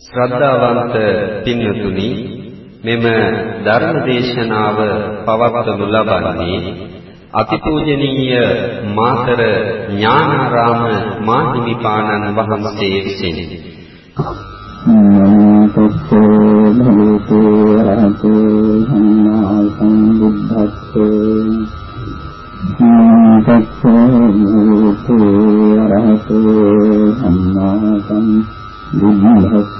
ශ්‍රද්ධාවන්ත පින්වතුනි මෙම ධර්ම දේශනාව පවත්වනු ලබන්නේ අතිපූජනීය මාතර ඥානාරාම මාහිමිපාණන් වහන්සේ විසින්. නමෝ භගවතු රහතු සම්මා සම්බුද්දස්සේ. නමෝ භගවතු රහතු සම්මා සම්බුද්දස්සේ.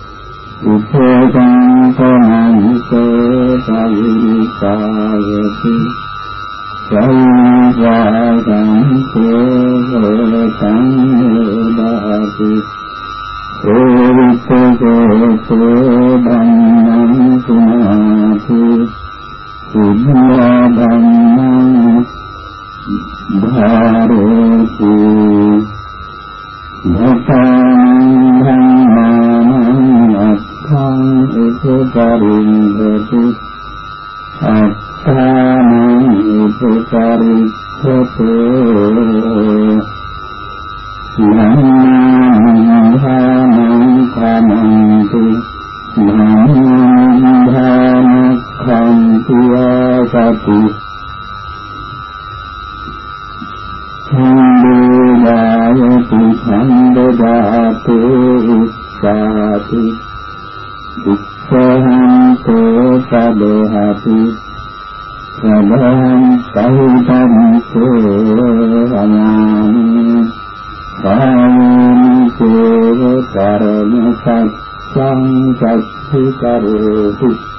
පවිකායති සංවාදන්තෝ ඕවිතකෝතෝ ධම්මං සුනාති සුද්ධා ධම්මං ධාරේති භතානං ධම්මානං අත්ථං උපකරින්දති අත්ථානං करोति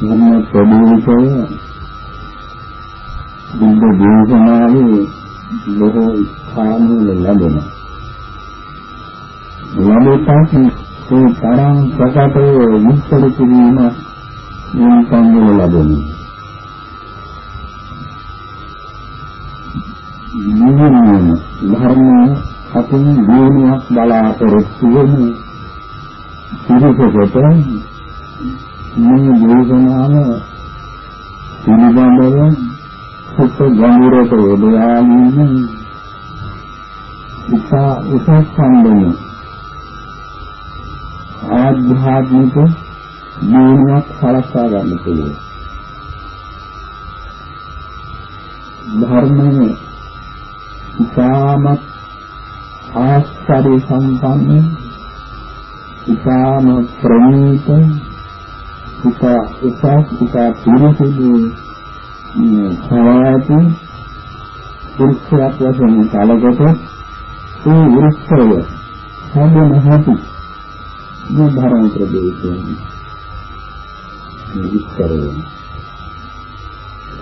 ධර්ම ප්‍රබෝධය බුද්ධ දේශනාවේ බොහෝ ස්ථානවල ලැබෙනවා ලැබෙත් ඒ තරම් ප්‍රකටව විස්තර කිරීම මේ සංගල ලැබෙනවා. නිවන ධර්ම අතින් දිනුවක් බලාපොරොත්තු වෙන පිළිසකට මේ දේශනාව පිළිබඳව සුත් ගැඹුරට යොදාගෙන ඉතා උසස් සම්බන්ධ ආධ්‍යාත්මික දිනුවක් සලස්වා ගන්න පුළුවන්. ධර්මයේ ඉතාමත් ආස්තරි සම්පන්න ඉතාම ප්‍රණීත ඉතා උසස් ඉතා පිරිසිදු සවායති වෘක්ෂයක් වශයෙන් කලකට ඒ වෘක්ෂය හැදෙන හැටි මේ ධර්ම ප්‍රදේශයෙන් විස්තර වෙනවා.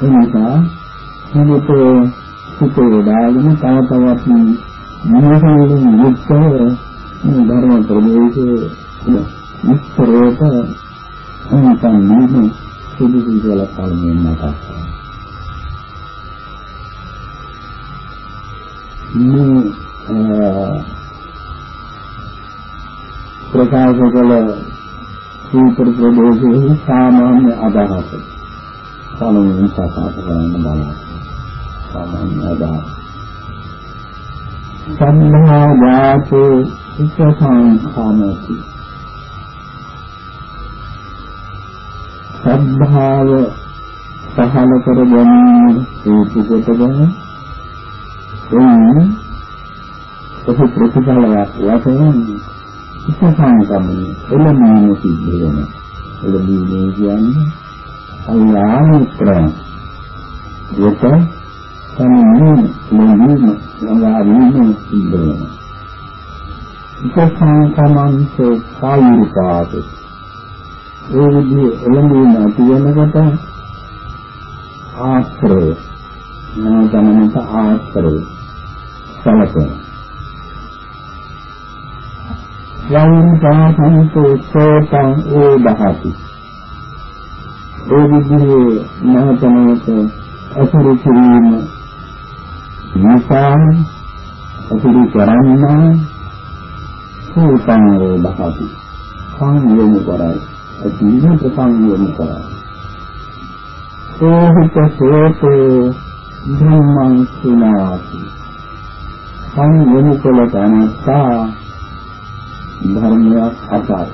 එනිසා හිමිත සිතේ දාගෙන තව තවත් මනසෙන් යුක්තව මේ ධර්ම ප්‍රදේශයේ විස්තරයට එනිසා මේ සුදුසු කියලා කලින් මතක් මේ ප්‍රකාශ කළ සූත්‍ර ප්‍රදේශයේ සාමාන්‍ය අදහස පළමුවෙන් ප්‍රකාශ කරන්න බලන්න. සාමාන්‍ය අදහස්. සම්මා යාතේ උපසංඛාමති. සද්ධාව පහල කර ගැනීම හේතු කොටගෙන එන්නේ ඔහු ප්‍රතිඵලයක් වශයෙන් උපසංකම්මනේ එළමීම සිද්ධ වෙනවා. එළමීම කියන්නේ අල්ලාහ්‍රම. ඒක තමයි ලැබීම ළඟාවීම සිද්ධ වෙනවා. උපසංකමන්තේ කායිකාතේ ඒ විදිහේ එළඹීම ඇති වෙනකොට ආශ්‍රය. නාමතනමත ආශ්‍රය සලකන වංකාසන්තෝ සෝතං ඒ දහති ඒ විදිහේ නාමතනමත අසුරු කිරීම නිසා අසුරු කරන්නා සෝතං ඒ දහති සංයම කරයි. ඇතිවීම ප්‍රසංගයම කරයි. සෝහිත සෝතෝ ධම්මං සුනාති. සංයම කළ තනසා ධර්මයක් අසයි.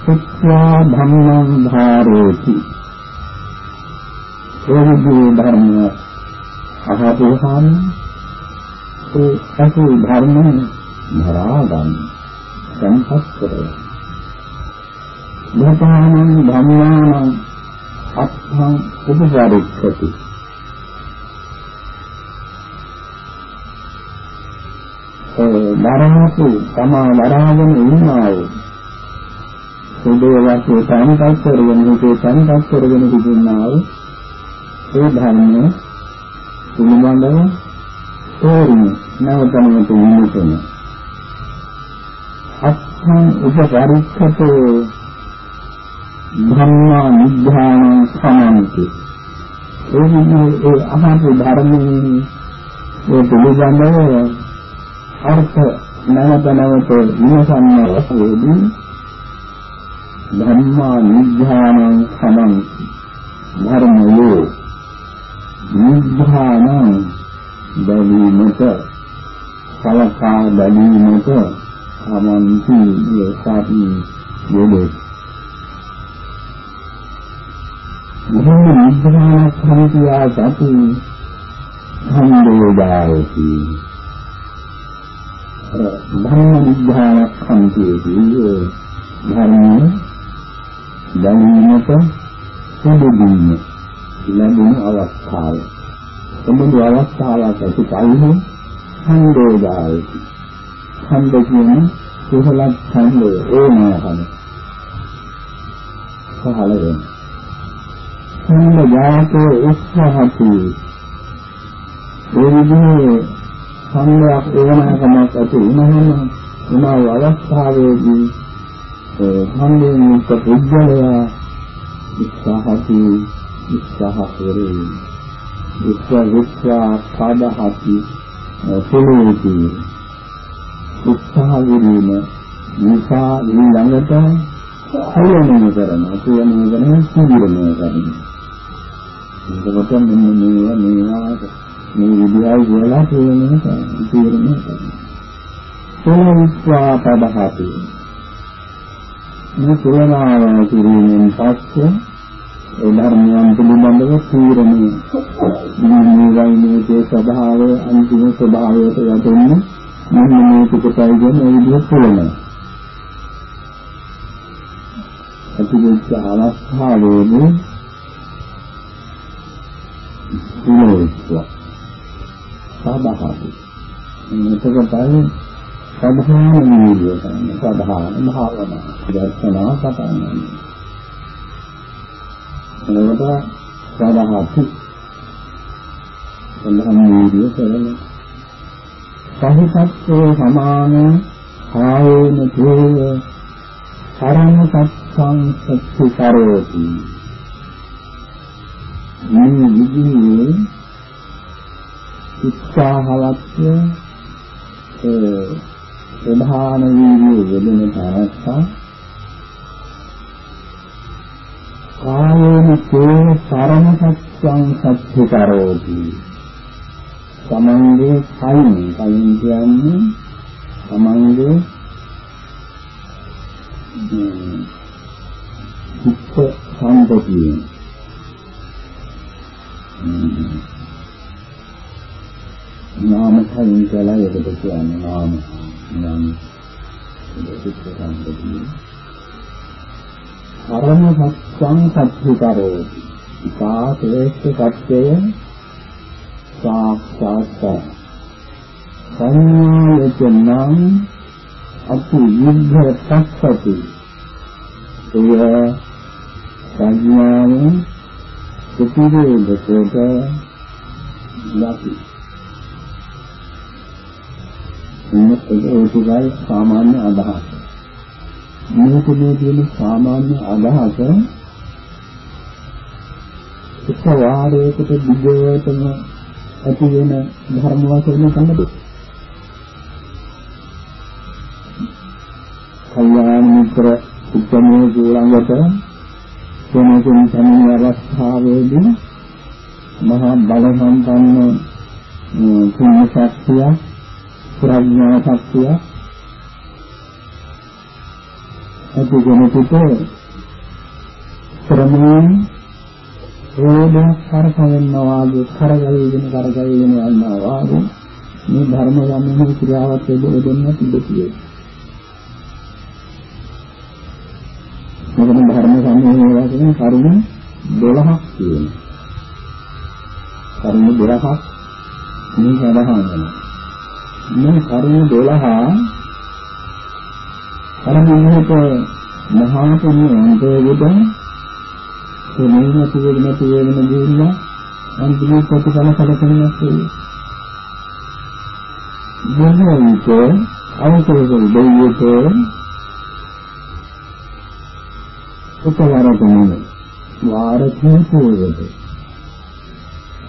සත්‍යා ධම්මං ධාරේති. ඒ ධර්මය අහපුවාම ඒ අසු ධර්මය ධරා ගන්න සංපත් කරගන්න. යථානං ධම්මානං අත්ථං උපසාරිච්ඡති. ඒ ධර්මතු තමා වරාගෙන ඉන්නා වූ සුදේ වාසේ සංකල්ප කරගෙන හිතේ සංකල්ප කරගෙන තිබුණා වූ ඒ ධර්මය පිළිබඳව තෝරන්නේ නැවතනමත විමුතුන අත්ථං උපසාරිච්ඡතෝ ධම්මා නිධානං සමන්ති. ඒ විදිහේ ඒ අහපු ධර්මයේ ඒ පිළිබඳව අර්ථ නැවත නැවත විමසන්න වශයෙන් ධම්මා නිධානං සමන්ති. ධර්මයේ නිධානං බැලීමට සලකා බැලීමට සමන්ති. යසාපි යොදේ ධම්ම නිබ්බාන සම්පියා සති සම්දෝදායති ධම්ම නිබ්බාන සම්පියේදී ධර්ම දැනීමට සුදුදීම ලැබෙන අවස්ථාව. එමුදු අවස්ථාවක් ඇති කලින් සම්දෝදායති සම්ද කියන කුසල ඡන්දය ඕනෑකම පහළ වෙනවා. සම්ම ජාතෝ උත්සාහති ඒ විදිහේ සම්මයක් ඕනෑකමක් ඇති වුණාම උනා අවස්ථාවේදී ඒ සම්මේනික පුද්ගලයා උත්සාහති උත්සාහ කරේ උත්සාහ විස්වා සාදහති සෙලෙති උත්සාහ කිරීම නිසා ඊළඟට අයෝනය කරනවා. කියන්නේ කරන සිදුරණය කරනවා. එතකොට මෙන්න මේවා මේවා මේ විදිහයි කියලා තේරෙන්නේ තේරෙන්නේ සෝවිස්වා පදහති මේ තේරනාව කිරීමෙන් පස්සේ ඒ ධර්මයන් පිළිබඳව තීරණය මේ වයිනේ ස්වභාවය අන්තිම ස්වභාවයට යටෙන්නේ මෙන්න මේ පිටකයි කියන ඒ විදිහට තේරෙනවා ඇතිවෙච්ච අවස්ථාවේදී විනෝත්ව සාධාරණයි. එතකොටයි සාධාරණ නිවිය කරන්නේ සාධාරණ භාවනා. දර්ශනා සතන. එතකොට සාධාරණ සම්බන්ධ නිවිය කරන්නේ සහිතත්වයේ සමාන ආයේන තේය සරණ සත්සං සත්‍ය කරෝති මේ විදිහේ උත්සාහවත් ඒ ප්‍රධාන වීර්යය යෙදෙන තරස්සා කායේන තේ සරණ සත්‍ය සත්‍යං සත්‍ය කරෝති. තමන්ගේ කයින් කයින් කියන්නේ තමන්ගේ චිත්ත සම්පතියෙන්. නාම කයින් කියලා එකට කියන්නේ නාම නාම චිත්ත සම්පතියෙන් කර්ම සත්‍යං සත්‍ය කරෝති සාතේස්ස සත්‍යය සාක්ෂාත් සංඥායතනං අති විද්ධ තස්සති එය සංඥාවෙන් ප්‍රතිරෝධකයට ලකි මේක ඒකයි සාමාන්‍ය අදහස මේකේ තියෙන සාමාන්‍ය අදහස එක වාරයකට දිගටම ඇති වෙන ධර්ම වශයෙන් තමයි. කල්යාණ මිත්‍ර උත්තරමේ ගෝලංගට කෙනෙකුන් සමින අවස්ථාවේදී මහා බල සම්පන්න පුණ්‍ය ශක්තිය ප්‍රඥා ශක්තිය ඇති කෙනෙකුට ශ්‍රමයෙන් රෝධයක් කරකවෙනවා වාගේ කරගලගෙන කරගලගෙන යනවා වාගේ මේ ධර්ම යන්නේ ක්‍රියාවත් දෙන්න තිබෙතියි. මොකද ධර්ම සම්මෝහය වශයෙන් කරුණ 12ක් තියෙනවා. කරුණ 12ක් මේ සඳහන් වෙනවා. මේ කරුණ 12 කරුණ මහා පුණ්‍ය අන්තයේදී ඒ මේ නැති වෙන නැති වෙන දෙන්න අන්තිම ප්‍රතිඵල සැලකෙනක් වෙයි. මොනවායික අවසරයෙන් දෙවියන්ට උපවරකම වාර කීපයකට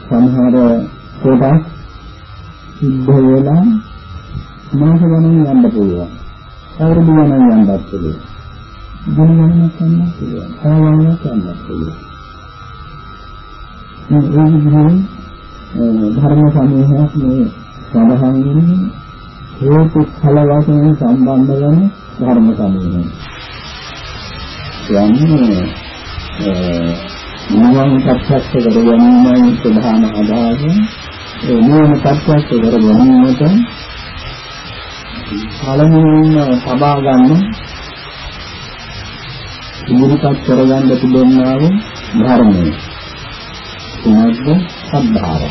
සමහර කොටස් සිද්ධ වෙලා මාස ගණන් යන්න පුළුවන්. අවුරුදු ගණන් යන්නත් පුළුවන්. ගුණයක් ගන්න පුළුවන්. සාමාන්‍යයක් ගන්න පුළුවන්. මේ විදිහේ ධර්ම සමූහයක් මේ සඳහන් වෙන්නේ හේතු ඵල වශයෙන් සම්බන්ධ වෙන ධර්ම සමූහය. යන්නේ නිවන් සත්‍යස්ස කර ගැනීමයි ප්‍රධාන අදහස. ඒ නිවන සත්‍යස්ස කර ගැනීමට පළමුවෙන්ම සබා ගන්න ඉදිරිපත් කරගන්න තිබෙනා වූ ධර්මය. කුමක්ද? සද්ධාව.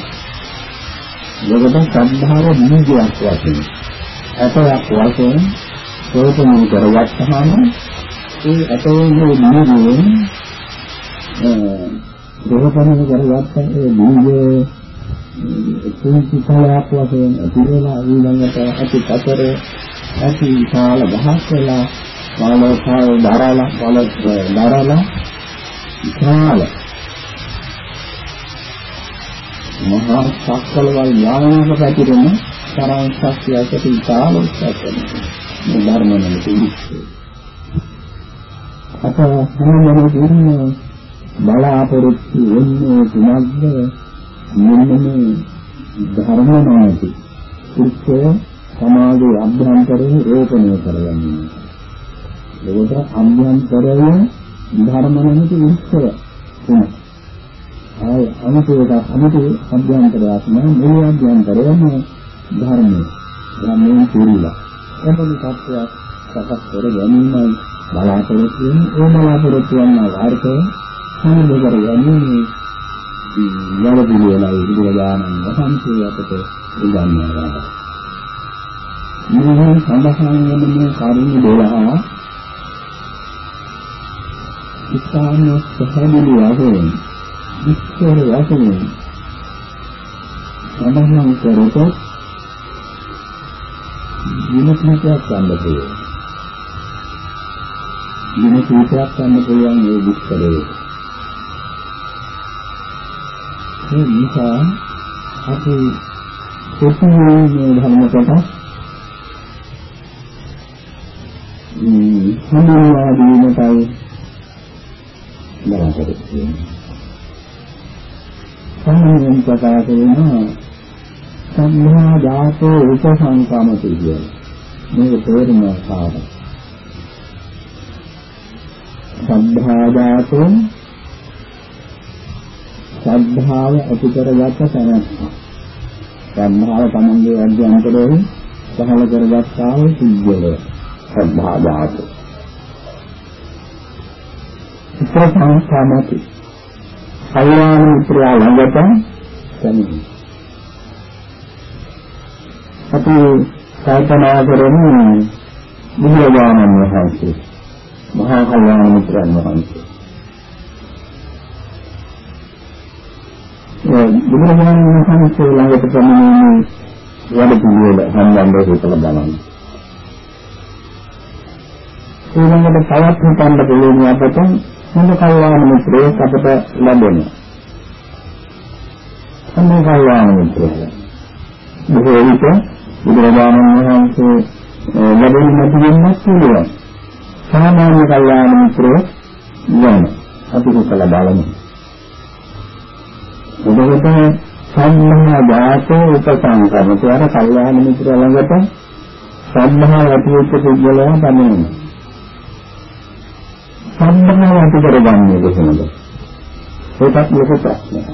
යොගද සද්ධාව නිජයක් වශයෙන්. අතයක් වශයෙන් ප්‍රයෝජන කරගත්තාම ඒ අතේ නිජයෙන් දෙවපණ කරගත්ත ඒ නිජයේ තුන්ති කාලයක් වශයෙන් පිළිලා ඊළඟට ඇති පතර ඇති කාල ගහක් වෙලා මානවතාව දරාලා බල දරාලා විශාල මහා සක්කලවල් ඥානක පැතිරෙන තරම් ශක්තියකට විශාල උත්සාහ මේ ධර්මවල තිබෙන්නේ. අප හැමෝම කියන්නේ බලාපොරොත්තු වෙන්නේ කුමක්ද? මෙන්න මේ ධර්ම නායකී. කුච්චය සමාජයේ අභ්‍යන්තරයේ රෝපණය කරගන්නවා. ඒකට අභ්‍යන්තරයේ ධර්ම නැමැති විස්තර තුනක්. ආය අනුකේත අනුකේ අභ්‍යන්තරයක් නෑ මේ අභ්‍යන්තරයම ධර්මය. ධර්මයෙන් පිළිලා. එතන සත්‍යයක් සකස් කර ගැනීමයි බලාපොරොත්තු වෙන්නේ. ඒ බලාපොරොත්තු වන වාර්ථය සම්බන්ධ කර ගැනීම යරදිලියලයි බුදුරජාණන් වහන්සේ අපට උගන්වනවා. මේ සඳහන් වන මේ කරුණු 12 ඉස්හාන සහබිලි වශයෙන් විස්තර වශයෙන් සඳහන් කරතොත් විමුක්තියක් ගන්න පුළුවන්. විමුක්තියක් ගන්න පුළුවන් මේ විස්තරේ. ඒ නිසා අපි කොටුවේ ධර්ම කොටස් හඳුන්වා දීමටයි බලාපොරොත්තු වෙනවා. සම්මයෙන් ප්‍රකාශ වෙනවා සම්මා ධාතෝ උපසංකමති කියන මේක තේරුම කාටද සද්ධා ධාතෝ ශ්‍රද්ධාව ඇති කරගත්ත තැනක් ශ්‍රද්ධාව තමන්ගේ අධ්‍යයනකදී පහළ කරගත්තා වූ සිද්ධිය ශ්‍රද්ධා ධාතෝ උපසංකමති කල්යාණ මිත්‍රයා ළඟට පැමිණි. අපි කල්පනා කරන්නේ බුදුරජාණන් වහන්සේ මහා කල්යාණ මිත්‍රයන් වහන්සේ. බුදුරජාණන් වහන්සේ ළඟට පැමිණීමේ වැඩ පිළිවෙල සම්බන්ධව හිතලා බලන්න. ඊළඟට තවත් හිතන්න පුළුවන් අපට හොඳ කල්යාණ මිත්‍රයෙක් අපට ලැබෙනවා. හොඳ කල්යාණ මිත්‍රයෙක්. බොහෝ විට බුදුරජාණන් වහන්සේ ලැබෙන්නේ නැති වෙන්නත් පුළුවන්. සාමාන්‍ය කල්යාණ මිත්‍රයෙක් වෙන අපි කුසල බලමු. එතකොට සම්මා ඥාතෝ උපසංකරණ කියන කල්යාණ මිත්‍ර ළඟට සම්මා ඇති වෙච්ච පුද්ගලයා තමයි. සම්බන්ධව ඇති කරගන්නේ කොහොමද? ඒකත් ලොකු ප්‍රශ්නයක්.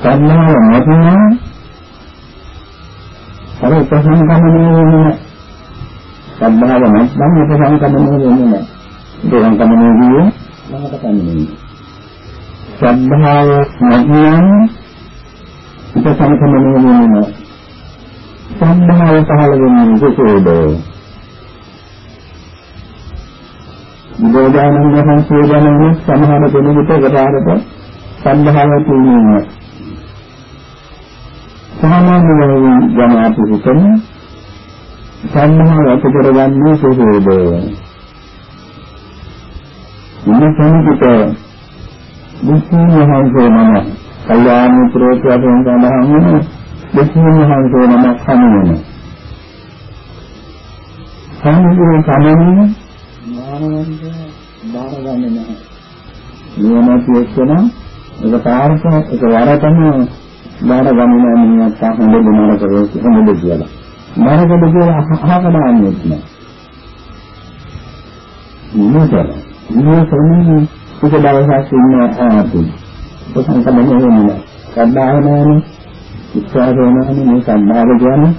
සම්මාව නැතිනම් අර උපසංකමනේ වෙන්නේ සම්මාව නැත්නම් උපසංකමනේ වෙන්නේ නැහැ. උපසංකමනේ කියන්නේ ළඟට කන්නේ. සම්භාව නැතිනම් උපසංකමනේ වෙන්නේ නැහැ. සම්භාව පහළ වෙන්නේ කොහොමද? බුදුරජාණන් වහන්සේ ගැන සමහර දෙනෙකුට වදාරට සම්භාවය තියෙනවා. සාමාන්‍ය ජන අපි හිතන සම්භාවය ඇති කරගන්නේ කොහොමද? ඉන්න කෙනෙකුට බුදුන් වහන්සේ නම කල්යාණ මිත්‍රෝත්සවයෙන් සඳහන් වෙන බුදුන් වහන්සේ නම සම්මන. සම්මුතිය සම්මන්නේ ඥානවන්ත බාරගන්නේ නැහැ. නියමති එක්කන ඒක පාරක ඒක වරතම බාරගන්නේ නැහැ මිනිහත් හොඳ දෙනාර කරේ හොඳ කියලා. බාරගන්න කියලා අහකදාන්නේ නැහැ. මොනතර මේ සම්මේ සුඛ දවසක් ඉන්න ආපු. ඔතන තමයි වෙන්නේ. සද්ධාව නැහැනේ. විශ්වාසය නැහැනේ මේ සද්ධාව කියන්නේ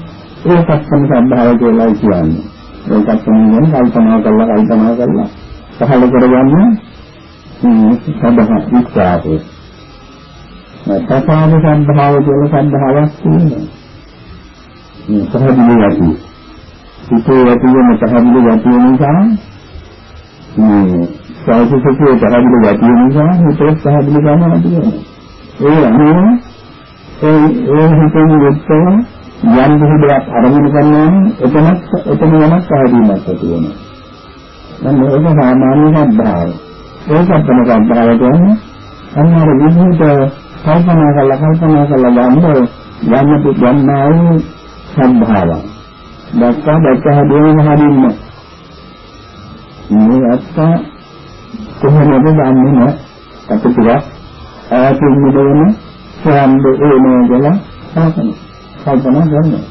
ඒකත් තමයි සද්ධාව කියලා කියන්නේ. ඒකත් තමයි කල්පනා කරලා කල්පනා කරලා පහළ කරගන්න සබහ විස්තරය. තථාගත සම්භාව කියන සම්භාවයක් තියෙනවා. මේ පහදිලි යටි. හිතේ යටි වෙන පහදිලි යටි නිසා මේ සාහිත්‍යයේ පහදිලි යටි නිසා හිතේ පහදිලි ගන්න තියෙනවා. ඒ අනුව ඒ ඒ හිතෙන් යුක්තව යම් දෙයක් අරමුණු කරනවා එතනත් එතන යමක් පැහැදීමක් ඇති වෙනවා. දැන් මේක සාමාන්‍ය සම්භාවය. ඒක තමයි සම්භාවය කියන්නේ අන්නර විදිහට කල්පනා කරලා කල්පනා කරලා ගන්න යන්නට ගන්නා වූ සම්භාවය. දැක්කා දැක්ක හැදෙන හරින්න. මේ අත්ත කොහොමද දන්නේ නැහැ. අපිට ටිකක් ඈතින් මෙදෙන සම්බ ඕනේ කියලා හිතනවා. කල්පනා කරනවා.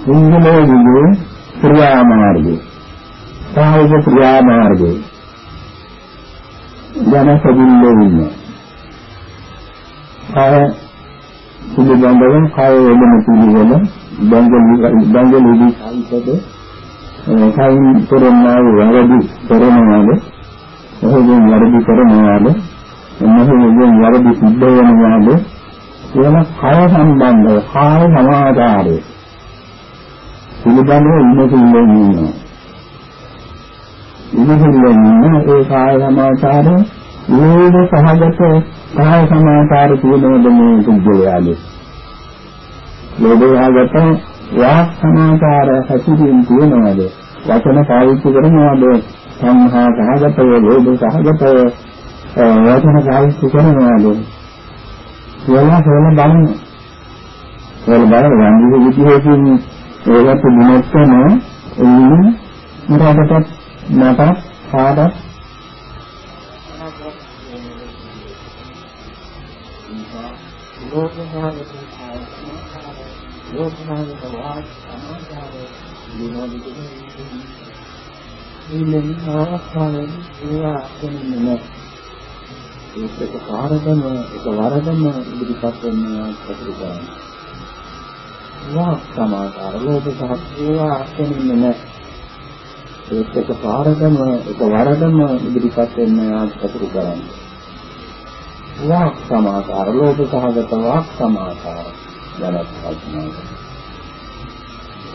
සිංහලයේ ක්‍රියා මාර්ගය. සාහිත්‍ය ක්‍රියා මාර්ගය. ජන සබිල්ලේ ඉන්න. කාය පිළිබඳව කාය වේදන පිළිවෙල බංගලි බංගලි සාහිත්‍යද කයින් කරනවා වරදි කරනවාද? එහෙම වරදි කරනවාද? එන්නහේ වරදි සිද්ධ වෙනවාද? කියන කය සම්බන්ධව කාය සමාදාරය පිළිබඳව ඉන්නකින්නේ ඉන්නවා. ඉන්නකින්නේ ඒ කාය සමාදාරය නේද සහගත කාය සමාදාර කියනවද මේ කුජලයාගේ. ලෝභයාගත වාක් සමාකාර හැසිරීම් තියෙනවාද? වචන පාවිච්චි කරනවාද? සංහා සහගතව ලෝභ සහගතව වචන පාවිච්චි කරනවාද? කියලා හොයන බලන්න හොයන බලන වංගික විදිහකින් ඒකට දිනොත්තම එන්නේ මරකට මට පාදක් ලෝකසහගත කාය සමාකාරය ලෝකසහගත වාච සමාකාරය විනෝදිතේ ඉන්නේ අවස්ථාවේ ඒවා කියන්නේ නැහැ ඒක කාරදම ඒක වරදම ඉදිරිපත් වෙනවා කටයුතු කරනවා වාක් සමාකාර ලෝභ සහ ඒවා කියන්නේ නැහැ ඒක එක පාරකම එක වරදම ඉදිරිපත් වෙන්න කටයුතු කරන්නේ වාක් සමාකාර ලෝභ සහගත වාක් සමාකාර දැනත් කල්පනා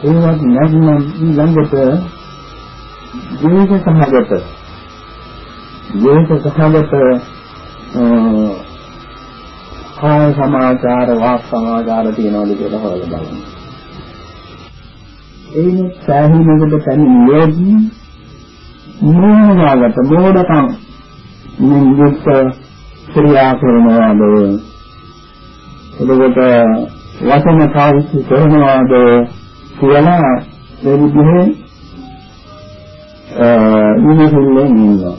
ඒවත් නැත්නම් ළඟට ජීවිත සහගත ජීවිත සහගත කාය සමාචාර වාක් සමාචාර තියනවාද කියලා හොයලා බලන්න. එයින් සාහිනකට පැමිණියදී මෝහගත මෝඩකම් නියුක්ත ක්‍රියා කරනවාද? එතකොට වචන පාවිච්චි කරනවාද කියලා ඒ විදිහේ ඉනිහිල්ලෙන් ඉන්නවා.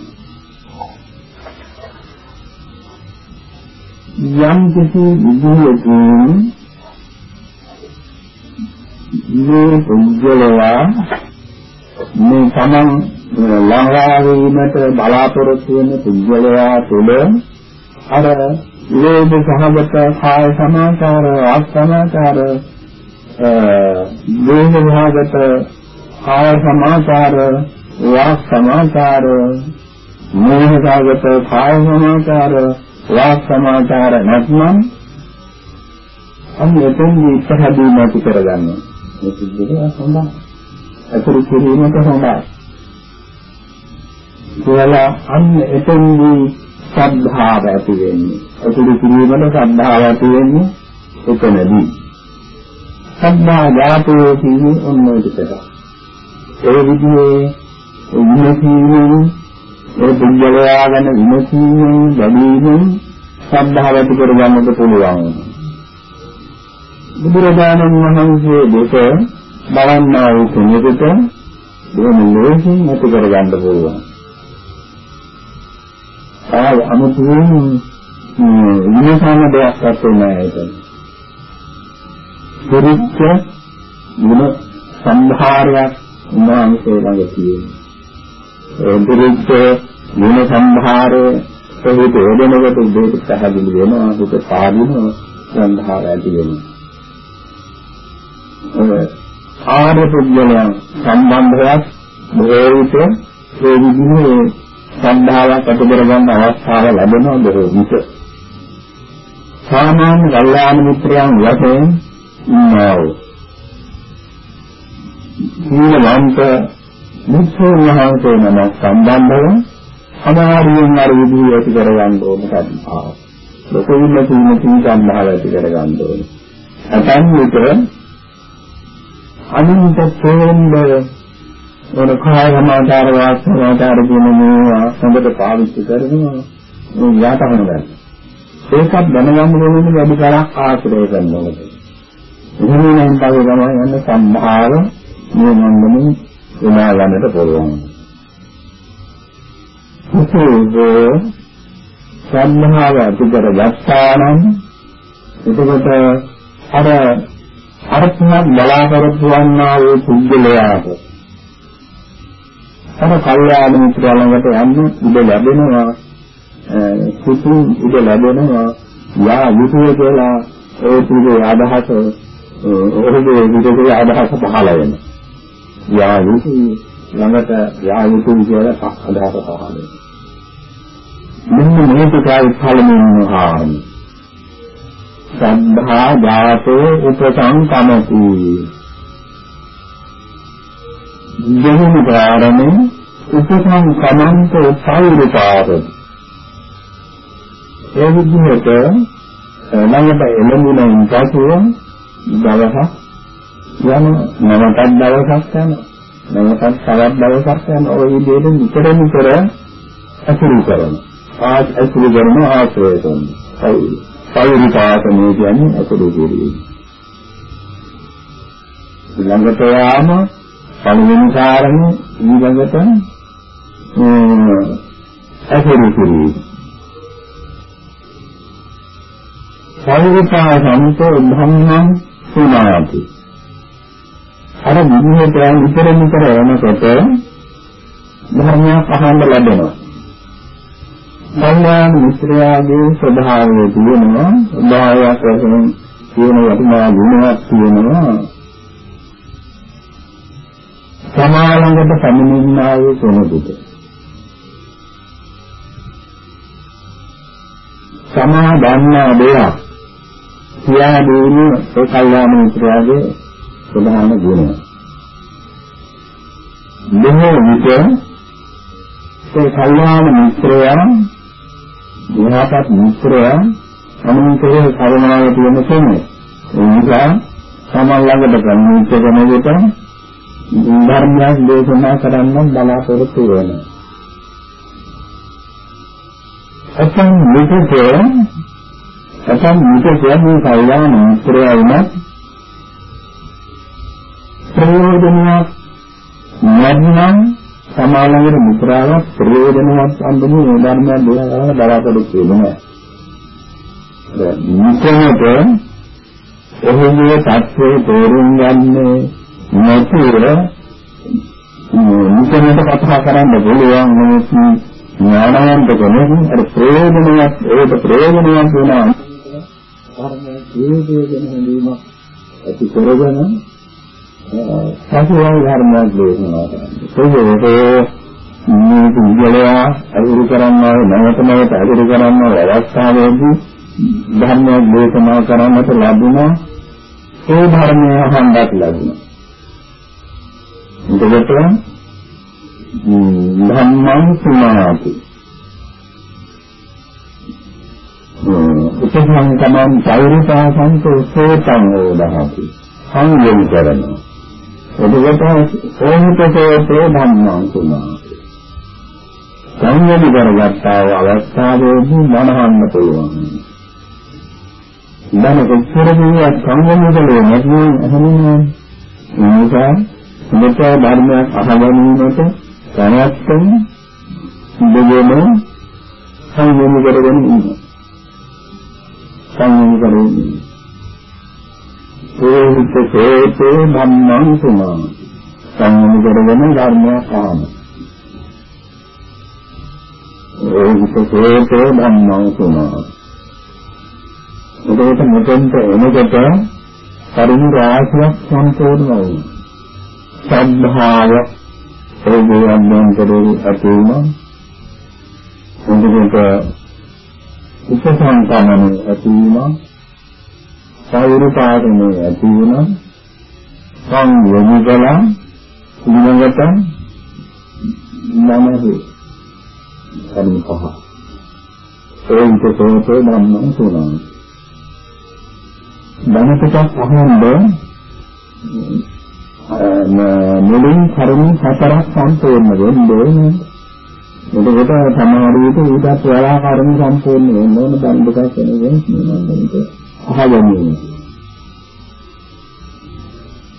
යම් කිසි විදිහකින් මේ පුද්ගලයා මේ තමන් ළඟා වීමට බලාපොරොත්තු වෙන පුද්ගලයා තුළ අර ලෝභ සහගත කාය සමාචාර ආත් සමාචාර දේහ විභාගත කාය සමාචාර වාක් සමාචාර මෝහ සහගත කාය සමාචාර වාක් සමාචාර නැත්නම් අන්න එතෙන්දී පැහැදිලි නැති කරගන්නවා මේ සිද්ධිය හොඳයි. අතුරු කිරීමට හොඳයි. කියලා අන්න එතෙන්දී ශ්‍රද්ධාව ඇති වෙන්නේ අතුරු කිරීමට ශ්‍රද්ධාව ඇති වෙන්නේ එතනදී සම්මා ඥාතෝ කියන්නේ ඔන්න ඔය ටිකට ඒ විදිහේ ඉන්නකීමෙන් ඒ පුද්ගලයා ගැන විමසීමෙන් බැලීමෙන් ශ්‍රද්ධාව ඇති කරගන්නට පුළුවන්. බුදුරජාණන් වහන්සේ දෙක බලන්නා වූ කෙනෙකුට දෙවන ලෝකෙන් ඇති කරගන්න පුළුවන්. ආය අමුතුවෙන් විමසන දෙයක් අත්වෙන්නේ නැහැ ඒක. පුරුච්ච ගුණ සම්භාරයක් උන්වහන්සේ ළඟ තියෙනවා. දුරුච්ච ගුණ සම්භාරය සහිත යොදනකොට දෙක පැහැදිලි වෙනවා හිත පාදිනවා සම්භාර ඇති වෙනවා ආර්ය පුද්ගලයන් සම්බන්ධයක් බොහෝ විට ඒ විදිහේ සම්භාවයක් ඇති කරගන්න අවස්ථාව ලැබෙනවා බොහෝ විට සාමාන්‍ය කල්යාණ මිත්‍රයන් වශයෙන් ඉන්නවා සීලවන්ත මුක්ෂෝන් වහන්සේ නම සම්බන්ධව අමාරුවෙන් අර විදිහ ඇති කරගන්න ඕන සම්භාව. ලොකුම තුන තුන සම්භාව ඇති කරගන්න ඕන. අතන් විට අනින්ත තෝන්ද මොන කාය සමාචාර වාස් සමාචාර කියන මේවා හොඳට පාවිච්චි කරනවා මේ යාතහන ගන්න. ඒකත් දැනගන්න ඕනේ වැඩි කරක් ආශ්‍රය කරනකොට. එහෙම නම් තමයි ගමන යන සම්භාව මේ මන්දමින් උනා ගන්නට පුළුවන්. කුසලෝ සම්මහාව අධිකර ගත්තානම් එතකොට අර අර්ථයක් බලාපොරොත්තු වන්නා වූ පුද්ගලයාට අර කල්යාණ මිත්‍ර ළඟට යන්න ඉඩ ලැබෙනවා. කුතු ඉඩ ලැබෙනවා. යා යුතුය කියලා ඒ පිළිගේ අදහස ඔහුගේ විදිහේ අදහස පහළ වෙනවා. යා යුතු ළඟට යා යුතු කියලා අදහස පහළ මෙන්න මේකයි පළමුවෙන් ආරම්භ සද්ධා ජාතෝ උපසංකමති දෙවෙනි ප්‍රාරමේ උපසංකමන්ත සායුරපාද ඒ විදිහට ළඟට එළඹුණෙන් පසුව දවසක් යන නැවතත් දවසක් යන නැවතත් තවත් දවසක් යන ඔය විදිහට නිතර නිතර අසුරු කරන ආත් අසුරු කරන ආශ්‍රය කරන සෞරිකාසනේ කියන්නේ අසුරු කිරීම. ඊළඟට යාම පළවෙනි කාරණේ ඊළඟට අසුරු කිරීම සෞවිතා සම්තෝ ධම්මං සුනාති අර විදිහට විතර විතර වෙනකොට ධර්මයක් අහන්න ලැබෙනවා කල්යාණ මිත්‍රයාගේ ස්වභාවය තියෙනවා ස්වභාවයක් වශයෙන් තියෙන වටිනා ගුණයක් තියෙනවා සමාලංගට පැමිණෙනා වූ කෙනෙකුට සමා දන්නා දෙයක් කියා දෙන්නේ ඒ කල්යාණ මිත්‍රයාගේ ප්‍රධාන ගුණය. බොහෝ විට ඒ කල්යාණ මිත්‍රයා යහපත් මිත්‍රයා අනුන්ගේ කරුණාව තියෙන කෙනෙක්. ඒ නිසා සමන් ළඟට ප්‍රමිත කෙනෙකුට ධර්මයක් දේශනා කරන්න බලාපොරොත්තු වෙනවා. අසං විකේ අසං විකේ මේ කල්යාණ මිත්‍රයා වුණත් ප්‍රයෝජනයක් නැත්නම් සමාලංගන මුත්‍රාවක් ප්‍රයෝජනවත් අන්දමේ මේ ධර්මයන් දේශනා කරන බලාපොරොත්තු වෙනවා. නිකමට ඔහුගේ තත්ත්වය තේරුම් ගන්නේ නැතිව නිකමට කතා කරන්න පුළුවන් නමුත් ඥානවන්ත කෙනෙක් අර ප්‍රයෝජනයක් ඒක ප්‍රයෝජනයක් වෙනවා. ධර්මයේ ජීවිතයෙන් හැදීමක් ඇති කරගෙන සතුවයි ධර්මයක් දේශනා කරන්නේ. මේ කුජලයා අනුරු කරන්නා නැවත නැවත අනුරු කරන්නා අවස්ථාවේදී ධර්මයක් දේශනා කරන්නට ලැබුණා. ඒ ධර්මය අහන්නත් ලැබුණා. එතකොට ධම්මං සුනාති උපසං තමන් චෛරිතා සන්තෝෂෝතං වදහති. සංයම කරනවා. එතකොට ඕහිතකෝ ධම්මං සුනාති සංයම කරගත්තා අවස්ථාවේදී මනහන්න පුළුවන්. දැන් කොච්චර දිනයක් සංයම කළේ නැත්නම් එහෙමනේ ඒ නිසා මෙතන ධර්මයක් අහගැනීමට දැනත්තම ඉඳගෙන සංයම කරගෙන ඉන්න. සංයම කරගෙන ඉන්න. ඒවිත සේතේ ධම්මං සුමා. සංයම කරගෙන ධර්මයක් ආම. ඒවිත සේතේ ධම්මං සුමා. එතකොට මෙතෙන්ට එනකොට කරුණු රාශියක් සම්පූර්ණ වෙනවා. ශ්‍රද්ධාව ඔබේ අභ්‍යන්තරයේ ඇති වුණා. එතකොට උපසංකමන ඇති වුණා. සායුරුපාදනේ ඇති වුණා. සංයෝග කළා. ඊළඟට මනසේ කර්ම පහ. ඒ විදිහට ධම්මං සෝනං. ධනකට අහන්නේ මුලින් කර්ම හතරක් සම්පූර්ණ වෙන්නේ එතකොට සමහර විට ඊටත් වඩා කර්ම සම්පූර්ණ වෙන්න ඕන දැන් දෙකක් වෙනවෙන් මේක. අහගන්නේ.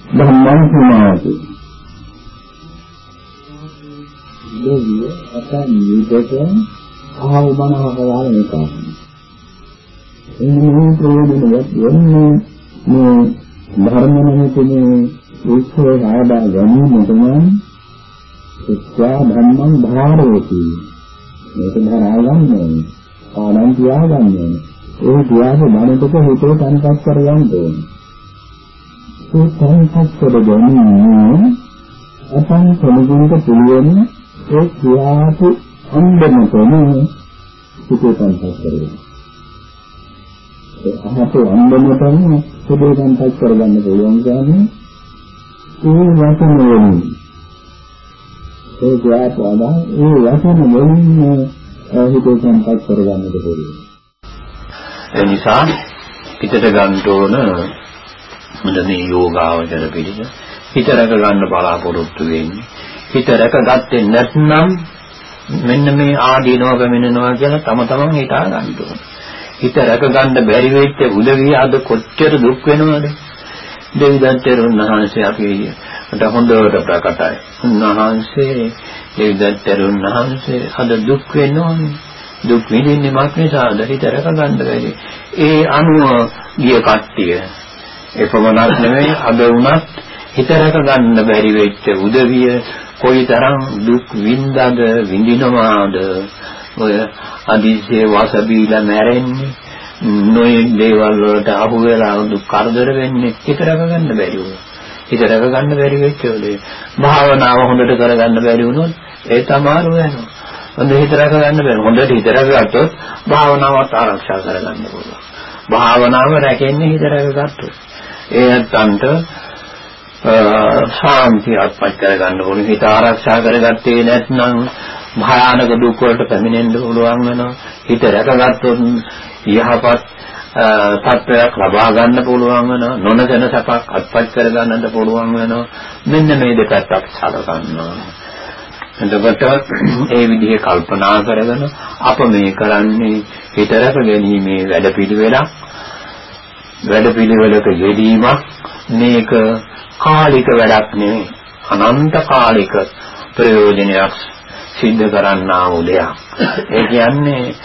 ධම්මං සමාධි. දෙවිය අතන් නිදක ආවමන හකවාල එක එන්නේ ප්‍රයෝජනයක් වෙන්නේ මේ ධර්ම නිමිතනේ ඒකේ ආදා ගැනීම තමයි සත්‍යා ධම්මං භාරෝති. මේක ධාරාගන්නේ පාඩම් තියාගන්නේ. ඒ තියාගේ මනසට හිතේ තන්පත් කරගන්න ඕනේ. ඒ තන්පත් කරගන්නේ අපන් සමුදුන්ට පුළුවන් ඒ ක්‍රියාතු අන්දමතම හිතේ තන්පත් කරගන්න. ඒ අහත අන්දමතම හිතේ තන්පත් කරගන්න පුළුවන් ගන්නේ ඒ වචන වලින් ඒ ඥාතවදා ඒ වචන වලින් හිතේ සංකල්ප කරගන්නට පුළුවන්. ඒ නිසා හිතට ගන්න ඕන මොකද මේ යෝගාවචර පිළිද හිත රැක ගන්න බලාපොරොත්තු වෙන්නේ. හිත රැක ගත්තේ නැත්නම් මෙන්න මේ ආදීනව පැමිණෙනවා කියලා තම තමන් හිතා ගන්න ඕන. හිත රැක ගන්න බැරි වෙච්ච උදවිය අද කොච්චර දුක් වෙනවද? දෙවිදත්තරුන් වහන්සේ අපිට හොඳට ප්‍රකටයි. උන්වහන්සේ දෙවිදත්තරුන් වහන්සේ අද දුක් වෙනෝනේ. දුක් විඳින්නේ මක් නිසාද හිත රැක ගන්න බැරි. ඒ අනුව ගිය කට්ටිය එපමණක් නෙමෙයි අද වුණත් හිත රැක ගන්න බැරි වෙච්ච උදවිය කොයිතරම් දුක් විඳද විඳිනවාද ඔය අදිසේ වාස බීලා මැරෙන්නේ නොයේ දේවල් වලට අහු වෙලා දුක් කරදර වෙන්නේ හිත රැක ගන්න බැරි වුණා. හිත රැක ගන්න බැරි වෙච්ච ඔලේ භාවනාව හොඳට කරගන්න බැරි වුණොත් ඒ තමාරු වෙනවා. හොඳ හිත රැක ගන්න බැරි. හොඳට හිත රැකගත්තොත් භාවනාවත් ආරක්ෂා කරගන්න පුළුවන්. භාවනාව රැකෙන්නේ හිත රැකගත්තොත්. ඒ නැත්තන්ට ශාන්තිය අත්පත් කරගන්න ඕනේ. හිත ආරක්ෂා කරගත්තේ නැත්නම් භයානක දුක් වලට පැමිණෙන්න පුළුවන් වෙනවා. හිත රැකගත්තොත් යහපත් තත්ත්වයක් ලබා ගන්න පුළුවන් වෙනවා. නොනසන සපක් අත්පත් කර ගන්නට පුළුවන් වෙනවා. මෙන්න මේ දෙපැත්තක් සලකනවා. එතකොට ඒ විදිහේ කල්පනා කරගෙන අප මේ කරන්නේ හිත රැක ගැනීමේ වැඩපිළිවෙලක් වැඩපිළිවෙලක යෙදීමක් මේක කාලික වැඩක් නෙවෙයි අනන්ත කාලික ප්‍රයෝජනයක් සිද්ධ කරන්නා වූ දෙයක්. ඒ කියන්නේ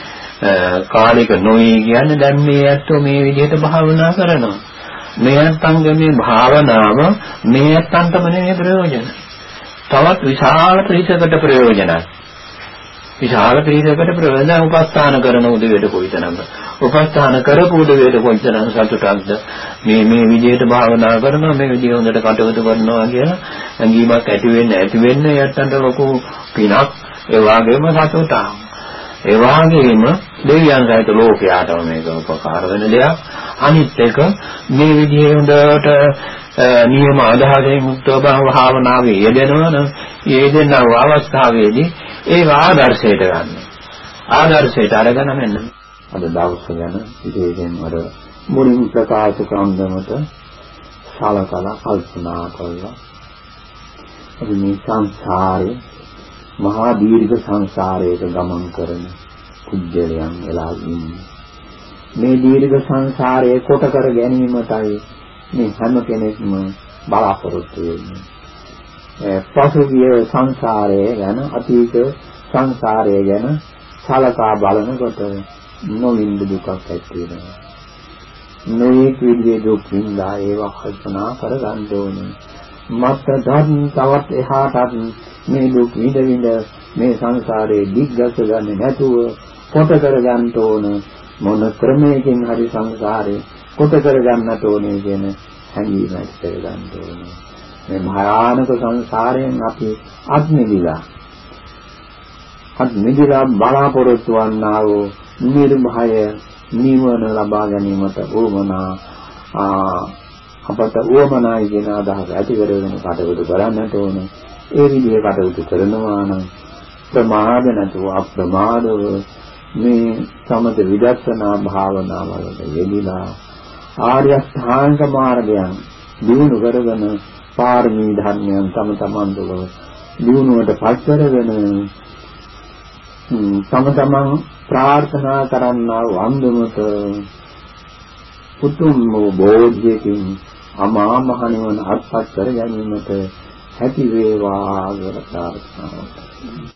කාලික නොයි කියන්නේ දැන් මේ ඇත්තෝ මේ විදිහට භාවනා කරනවා. මේ අත්ංගමේ භාවනාව මේ අත්ංගම නෙමෙයි ප්‍රයෝජන. තවත් විශාල ප්‍රතිශතකට ප්‍රයෝජනයි. විශාල පිළිදකට ප්‍රවේද උපස්ථාන කරන උදේට කොයිතරම්ද? උපස්ථාන කරපු උදේට කොයිතරම් සතුටක්ද? මේ මේ විදිහට භාවනා කරනවා මේ විදිහ හොඳට කටයුතු කරනවා කියලා ඇඟීමක් ඇති වෙන්නේ ඇති වෙන්නේ යත්තන්ට ලොකු පිනක් ඒ වගේම සතුටක්. ඒ වගේම දෙවියන් සහිත ලෝකයාටම මේක උපකාර වෙන දෙයක්. අනිත් එක මේ විදිහේ හොඳට නියම අදහසෙන් මුක්තව භාවනාවේ යෙදෙනවන යෙදෙනව අවස්ථාවේදී ඒක ආදර්ශයට ගන්න. ආදර්ශයට අරගෙන මෙන්න අද දවස ගැන විශේෂයෙන් අර මුලින් ප්‍රකාශ කන්දමට සලකලා කල්පනා කළා. අපි මේ සංසාරේ මහා දීර්ඝ සංසාරයක ගමන් කරන කුජලයන් වෙලා ඉන්නේ. මේ දීර්ඝ සංසාරයේ කොට කර ගැනීමටයි මේ හැම කෙනෙක්ම බලාපොරොත්තු වෙන්නේ. පසුගිය සංසාරය ගැන අතීත සංසාරය ගැන සලකා බලනකොට නොවින්ද දුකක් ඇති වෙනවා. නොයෙක් විදිහේ දුක් විඳා ඒවා කල්පනා කරගන්න ඕනේ. මත් ධර්ම තවත් එහාටත් මේ දුක් විඳ විඳ මේ සංසාරේ දිග්ගස ගන්න නැතුව කොට කරගන්න ඕන මොන ක්‍රමයකින් හරි සංසාරේ කොට කරගන්නට ඕනේ කියන හැඟීම ඇති කරගන්න ඕනේ. මේ භයානක සංසාරයෙන් අපි අත්මිදිලා අත්මිදිලා බලාපොරොත්තු වන්නා වූ නිර්භය නිවන ලබා ගැනීමට උවමනා අපට උවමනායි කියන අදහස ඇති කරගෙන කටයුතු කරන්නට ඕනේ. ඒ විදිහේ කටයුතු කරනවා නම් ප්‍රමාද නැතුව අප්‍රමාදව මේ සමත විදර්ශනා භාවනාවල යෙදিলা ආර්ය අෂ්ටාංග මාර්ගයන් දිනු කරගෙන පාරමී ධර්මයන් තම තමන් තුළ දිනුවට පස්තරගෙන තම තමන් ප්‍රාර්ථනා කරන්නා වන්දමත උතුම් වූ බෝධියකින් අමා මහ නිවන අත්පත් කර ගැනීමට හැකි වේවා කියලා ප්‍රාර්ථනා කරනවා.